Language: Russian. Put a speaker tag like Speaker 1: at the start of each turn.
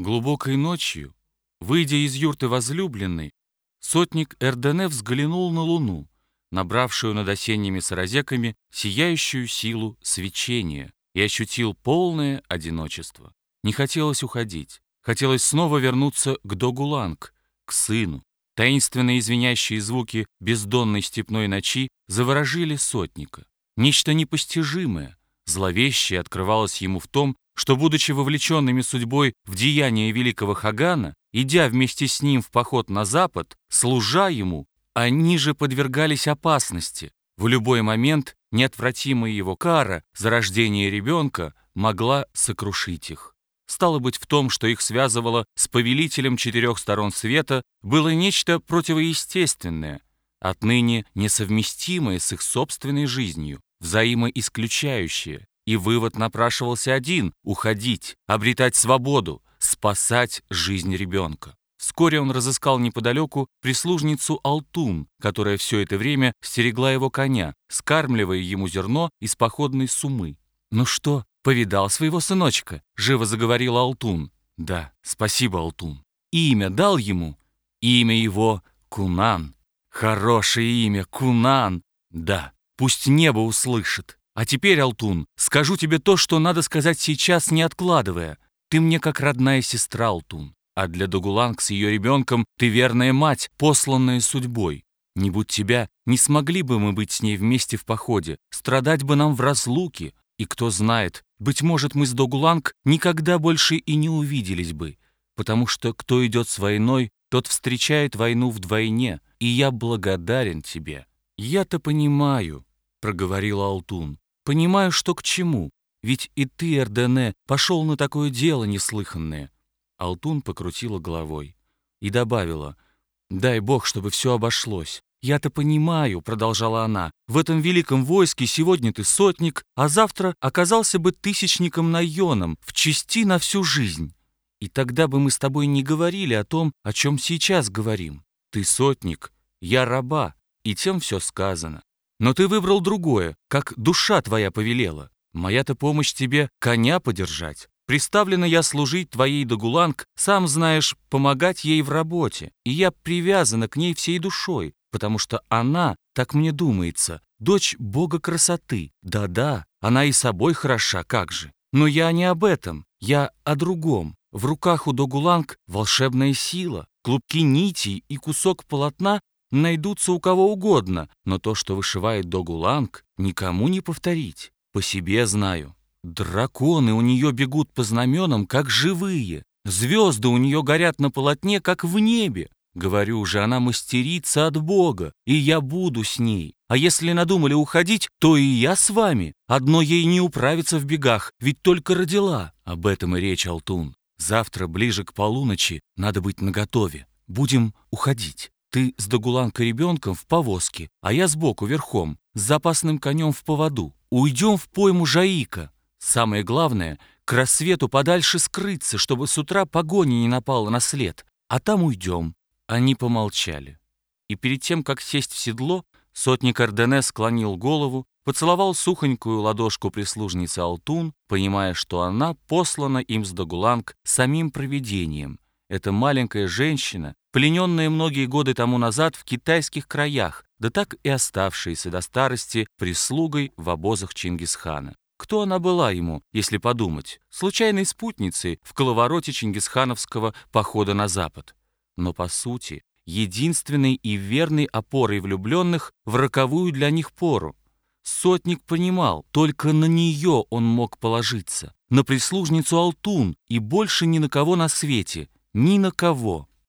Speaker 1: Глубокой ночью, выйдя из юрты возлюбленной, сотник Эрдене взглянул на луну, набравшую над осенними саразеками сияющую силу свечения, и ощутил полное одиночество. Не хотелось уходить. Хотелось снова вернуться к Догуланг, к сыну. Таинственные извиняющие звуки бездонной степной ночи заворожили сотника. Нечто непостижимое, зловещее открывалось ему в том, что, будучи вовлеченными судьбой в деяния великого Хагана, идя вместе с ним в поход на запад, служа ему, они же подвергались опасности. В любой момент неотвратимая его кара за рождение ребенка могла сокрушить их. Стало быть, в том, что их связывало с повелителем четырех сторон света, было нечто противоестественное, отныне несовместимое с их собственной жизнью, взаимоисключающее, и вывод напрашивался один — уходить, обретать свободу, спасать жизнь ребенка. Вскоре он разыскал неподалеку прислужницу Алтун, которая все это время стерегла его коня, скармливая ему зерно из походной сумы. «Ну что, повидал своего сыночка?» — живо заговорила Алтун. «Да, спасибо, Алтун. Имя дал ему? Имя его Кунан. Хорошее имя, Кунан. Да, пусть небо услышит. А теперь, Алтун, скажу тебе то, что надо сказать сейчас, не откладывая. Ты мне как родная сестра, Алтун. А для Догуланг с ее ребенком ты верная мать, посланная судьбой. Не будь тебя, не смогли бы мы быть с ней вместе в походе, страдать бы нам в разлуке. И кто знает, быть может, мы с Догуланг никогда больше и не увиделись бы, потому что кто идет с войной, тот встречает войну вдвойне, и я благодарен тебе. Я-то понимаю, — проговорила Алтун. «Понимаю, что к чему. Ведь и ты, Эрдене, пошел на такое дело неслыханное». Алтун покрутила головой и добавила, «Дай Бог, чтобы все обошлось. «Я-то понимаю», — продолжала она, «в этом великом войске сегодня ты сотник, а завтра оказался бы тысячником-найоном в чести на всю жизнь. И тогда бы мы с тобой не говорили о том, о чем сейчас говорим. Ты сотник, я раба, и тем все сказано. Но ты выбрал другое, как душа твоя повелела. Моя-то помощь тебе коня подержать. Приставлена я служить твоей Дагуланг, сам знаешь, помогать ей в работе. И я привязана к ней всей душой, потому что она, так мне думается, дочь бога красоты. Да-да, она и собой хороша, как же. Но я не об этом, я о другом. В руках у Догуланг волшебная сила, клубки нитей и кусок полотна найдутся у кого угодно, но то, что вышивает Догуланг, никому не повторить. По себе знаю. Драконы у нее бегут по знаменам, как живые. Звезды у нее горят на полотне, как в небе. Говорю же, она мастерица от Бога, и я буду с ней. А если надумали уходить, то и я с вами. Одно ей не управиться в бегах, ведь только родила. Об этом и речь, Алтун. Завтра, ближе к полуночи, надо быть наготове. Будем уходить. Ты с Дагуланкой ребенком в повозке, а я сбоку верхом, с запасным конем в поводу. Уйдем в пойму Жаика. Самое главное, к рассвету подальше скрыться, чтобы с утра погони не напала на след. А там уйдем. Они помолчали. И перед тем, как сесть в седло, сотник Ордене склонил голову, поцеловал сухонькую ладошку прислужницы Алтун, понимая, что она послана им с Дагуланг самим провидением. Эта маленькая женщина, плененная многие годы тому назад в китайских краях, да так и оставшаяся до старости прислугой в обозах Чингисхана. Кто она была ему, если подумать? Случайной спутницей в коловороте чингисхановского похода на запад. Но, по сути, единственной и верной опорой влюбленных в роковую для них пору. Сотник понимал, только на нее он мог положиться, на прислужницу Алтун и больше ни на кого на свете, ни на кого.